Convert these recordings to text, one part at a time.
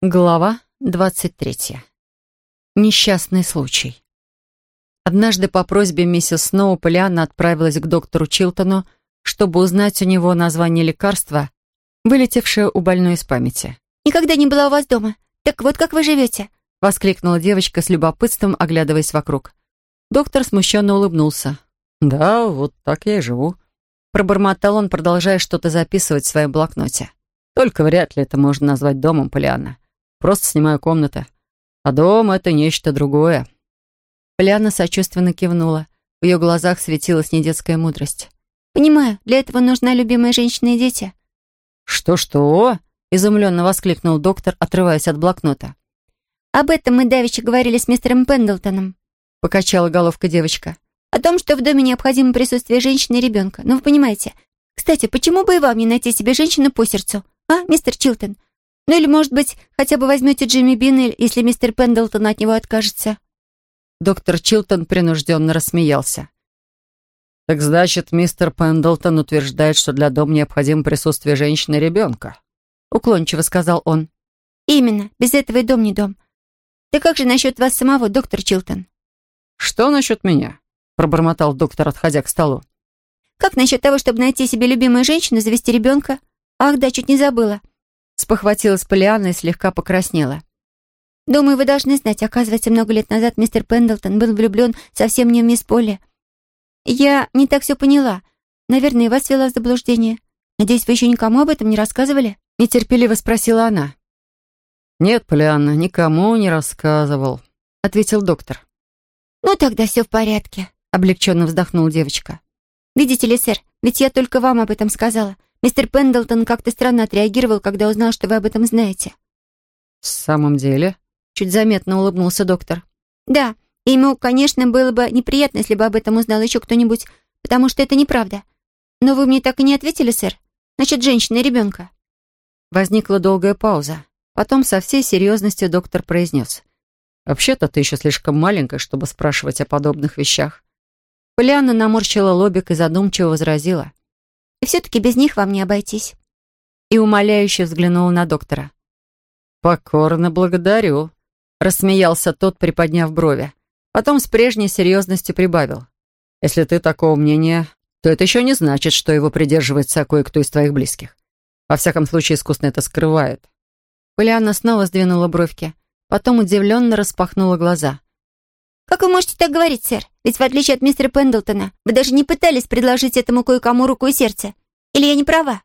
Глава двадцать третья. Несчастный случай. Однажды по просьбе миссис Сноу Полианна отправилась к доктору Чилтону, чтобы узнать у него название лекарства, вылетевшее у больной из памяти. «Никогда не была у вас дома. Так вот как вы живете?» — воскликнула девочка с любопытством, оглядываясь вокруг. Доктор смущенно улыбнулся. «Да, вот так я и живу», — пробормотал он, продолжая что-то записывать в своем блокноте. «Только вряд ли это можно назвать домом, Полианна. Просто снимаю комнаты. А дом — это нечто другое». Поляна сочувственно кивнула. В ее глазах светилась недетская мудрость. «Понимаю, для этого нужна любимая женщина и дети». «Что-что?» — изумленно воскликнул доктор, отрываясь от блокнота. «Об этом мы давеча говорили с мистером Пендлтоном», — покачала головка девочка. «О том, что в доме необходимо присутствие женщины и ребенка. Ну, вы понимаете. Кстати, почему бы и вам не найти себе женщину по сердцу, а, мистер Чилтон? Ну или, может быть, хотя бы возьмете Джимми Бина, если мистер Пендлтон от него откажется?» Доктор Чилтон принужденно рассмеялся. «Так значит, мистер Пендлтон утверждает, что для дома необходимо присутствие женщины и ребенка?» Уклончиво сказал он. «Именно. Без этого и дом не дом. Да как же насчет вас самого, доктор Чилтон?» «Что насчет меня?» пробормотал доктор, отходя к столу. «Как насчет того, чтобы найти себе любимую женщину и завести ребенка? Ах да, чуть не забыла. Спохватилась Полианна и слегка покраснела. «Думаю, вы должны знать, оказывается, много лет назад мистер Пендлтон был влюблен совсем не в мисс Полли. Я не так все поняла. Наверное, вас вела в заблуждение. Надеюсь, вы еще никому об этом не рассказывали?» Нетерпеливо спросила она. «Нет, Полианна, никому не рассказывал», — ответил доктор. «Ну, тогда все в порядке», — облегченно вздохнула девочка. «Видите ли, сэр, ведь я только вам об этом сказала. Мистер Пендлтон как-то странно отреагировал, когда узнал, что вы об этом знаете». «В самом деле?» — чуть заметно улыбнулся доктор. «Да, ему, конечно, было бы неприятно, если бы об этом узнал еще кто-нибудь, потому что это неправда. Но вы мне так и не ответили, сэр, насчет женщины и ребенка». Возникла долгая пауза. Потом со всей серьезностью доктор произнес. «Вообще-то ты еще слишком маленькая, чтобы спрашивать о подобных вещах». Полианна наморщила лобик и задумчиво возразила. И все-таки без них вам не обойтись». И умоляюще взглянула на доктора. «Покорно благодарю», — рассмеялся тот, приподняв брови. Потом с прежней серьезностью прибавил. «Если ты такого мнения, то это еще не значит, что его придерживается кое-кто из твоих близких. Во всяком случае, искусно это скрывает». Полианна снова сдвинула бровки, потом удивленно распахнула глаза. «Как вы можете так говорить, сэр? Ведь в отличие от мистера Пендлтона, вы даже не пытались предложить этому кое-кому руку и сердце. Или я не права?»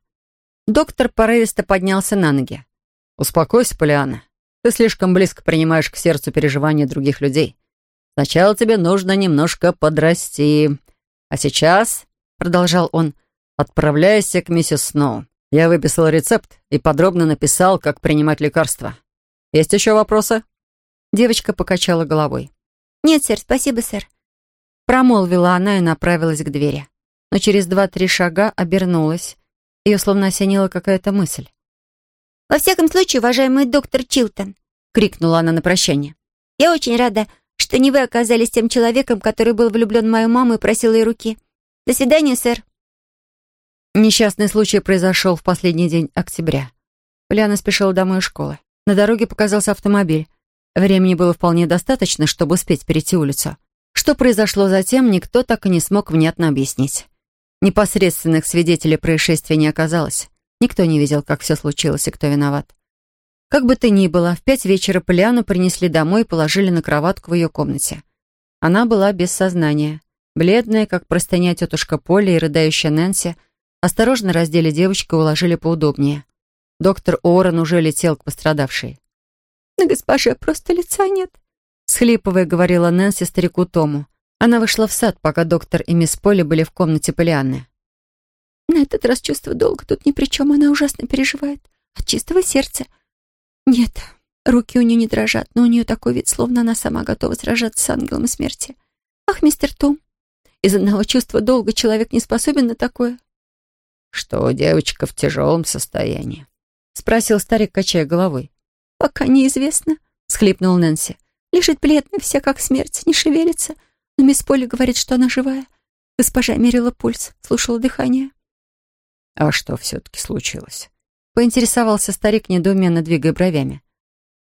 Доктор порывисто поднялся на ноги. «Успокойся, Полиана. Ты слишком близко принимаешь к сердцу переживания других людей. Сначала тебе нужно немножко подрасти. А сейчас, — продолжал он, — отправляйся к миссис Сноу. Я выписал рецепт и подробно написал, как принимать лекарства. Есть еще вопросы?» Девочка покачала головой. «Нет, сэр, спасибо, сэр», — промолвила она и направилась к двери. Но через два-три шага обернулась. Ее словно осенила какая-то мысль. «Во всяком случае, уважаемый доктор Чилтон», — крикнула она на прощание, «я очень рада, что не вы оказались тем человеком, который был влюблен в мою маму и просил ей руки. До свидания, сэр». Несчастный случай произошел в последний день октября. Поляна спешила домой из школы. На дороге показался автомобиль. Времени было вполне достаточно, чтобы успеть перейти улицу. Что произошло затем, никто так и не смог внятно объяснить. Непосредственных свидетелей происшествия не оказалось. Никто не видел, как все случилось и кто виноват. Как бы то ни было, в пять вечера Полиану принесли домой и положили на кроватку в ее комнате. Она была без сознания. Бледная, как простыня тетушка Поля и рыдающая Нэнси, осторожно раздели девочку и уложили поудобнее. Доктор Уоррен уже летел к пострадавшей. На госпоже просто лица нет», — схлипывая, говорила Нэнси старику Тому. Она вышла в сад, пока доктор и мисс Полли были в комнате Полианны. «На этот раз чувство долга тут ни при чем, она ужасно переживает. От чистого сердца. Нет, руки у нее не дрожат, но у нее такой вид, словно она сама готова сражаться с ангелом смерти. Ах, мистер Том, из одного чувства долга человек не способен на такое». «Что девочка в тяжелом состоянии?» — спросил старик, качая головой. «Пока неизвестно», — схлипнул Нэнси. «Лежит бледная, вся как смерть, не шевелится. Но мисс Полли говорит, что она живая. Госпожа мерила пульс, слушала дыхание». «А что все-таки случилось?» — поинтересовался старик, недоуменно двигая бровями.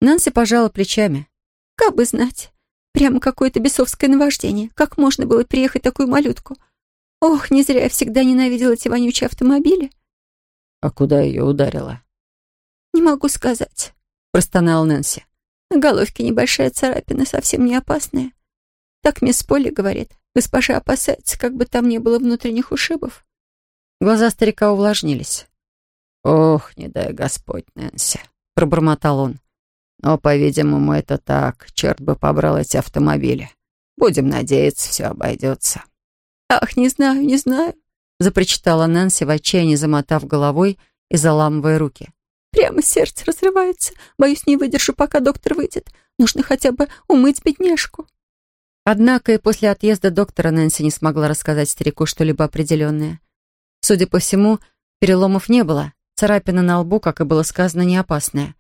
Нэнси пожала плечами. «Как бы знать. Прямо какое-то бесовское наваждение. Как можно было приехать такую малютку? Ох, не зря я всегда ненавидела эти вонючие автомобили». «А куда ее ударила?» «Не могу сказать», — простонала Нэнси. «На головке небольшая царапина, совсем не опасная. Так мисс Полли говорит. Госпожа опасается, как бы там не было внутренних ушибов». Глаза старика увлажнились. «Ох, не дай Господь, Нэнси», — пробормотал он. «Но, по-видимому, это так. Черт бы побрал эти автомобили. Будем надеяться, все обойдется». «Ах, не знаю, не знаю», — запричитала Нэнси в отчаянии, замотав головой и заламывая руки. «Прямо сердце разрывается. Боюсь, не выдержу, пока доктор выйдет. Нужно хотя бы умыть бедняжку». Однако и после отъезда доктора Нэнси не смогла рассказать старику что-либо определенное. Судя по всему, переломов не было. Царапина на лбу, как и было сказано, не опасная.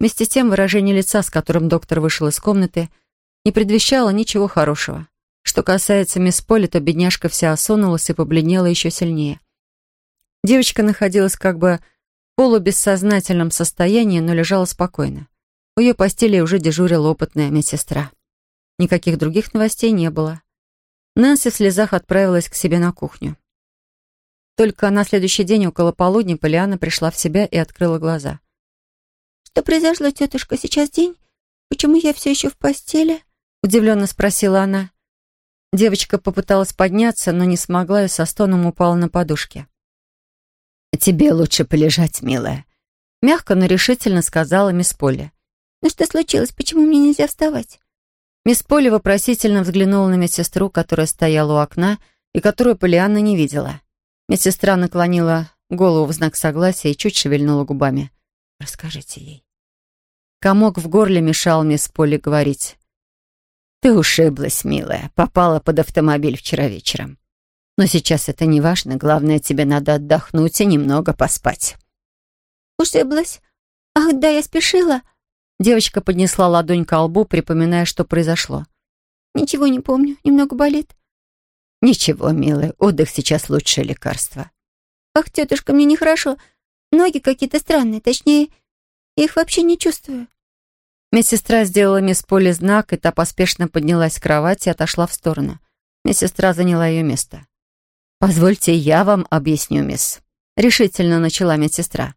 Вместе с тем выражение лица, с которым доктор вышел из комнаты, не предвещало ничего хорошего. Что касается мисс Полли, то бедняжка вся осунулась и побледнела еще сильнее. Девочка находилась как бы полубессознательном состоянии, но лежала спокойно. У ее постели уже дежурила опытная медсестра. Никаких других новостей не было. Нэнси в слезах отправилась к себе на кухню. Только на следующий день около полудня Полиана пришла в себя и открыла глаза. «Что произошло, тетушка? Сейчас день? Почему я все еще в постели?» Удивленно спросила она. Девочка попыталась подняться, но не смогла и со стоном упала на подушке. «Тебе лучше полежать, милая», — мягко, но решительно сказала мисс Полли. «Ну что случилось? Почему мне нельзя вставать?» Мисс Полли вопросительно взглянула на медсестру, которая стояла у окна и которую Полианна не видела. Медсестра наклонила голову в знак согласия и чуть шевельнула губами. «Расскажите ей». Комок в горле мешал мисс Полли говорить. «Ты ушиблась, милая, попала под автомобиль вчера вечером. Но сейчас это не важно, главное, тебе надо отдохнуть и немного поспать». «Ушиблась? Ах, да, я спешила». Девочка поднесла ладонь к лбу, припоминая, что произошло. «Ничего не помню, немного болит». «Ничего, милая, отдых сейчас лучшее лекарство». «Ах, тетушка, мне нехорошо. Ноги какие-то странные, точнее, я их вообще не чувствую». Медсестра сделала мисс Полли знак, и та поспешно поднялась с кровати и отошла в сторону. Медсестра заняла ее место. «Позвольте, я вам объясню, мисс», — решительно начала медсестра.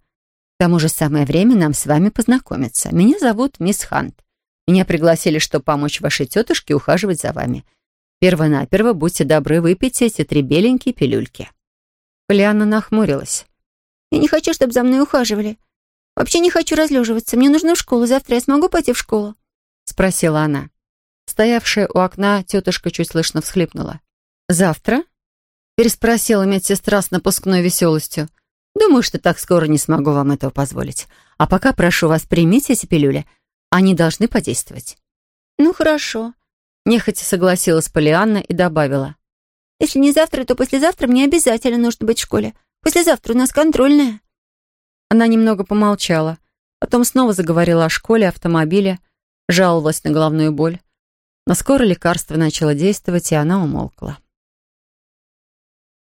«К тому же самое время нам с вами познакомиться. Меня зовут мисс Хант. Меня пригласили, чтобы помочь вашей тетушке ухаживать за вами. Первонаперво, будьте добры, выпейте эти три беленькие пилюльки». Полианна нахмурилась. «Я не хочу, чтобы за мной ухаживали. Вообще не хочу разлеживаться. Мне нужно в школу. Завтра я смогу пойти в школу?» Спросила она. Стоявшая у окна тетушка чуть слышно всхлипнула. «Завтра?» Переспросила медсестра с напускной веселостью. «Думаю, что так скоро не смогу вам этого позволить. А пока прошу вас, примите эти пилюли. Они должны подействовать». «Ну, хорошо», Нехотя согласилась Полианна и добавила. «Если не завтра, то послезавтра мне обязательно нужно быть в школе. Послезавтра у нас контрольная». Она немного помолчала, потом снова заговорила о школе, автомобиле, жаловалась на головную боль. Но скоро лекарство начало действовать, и она умолкла.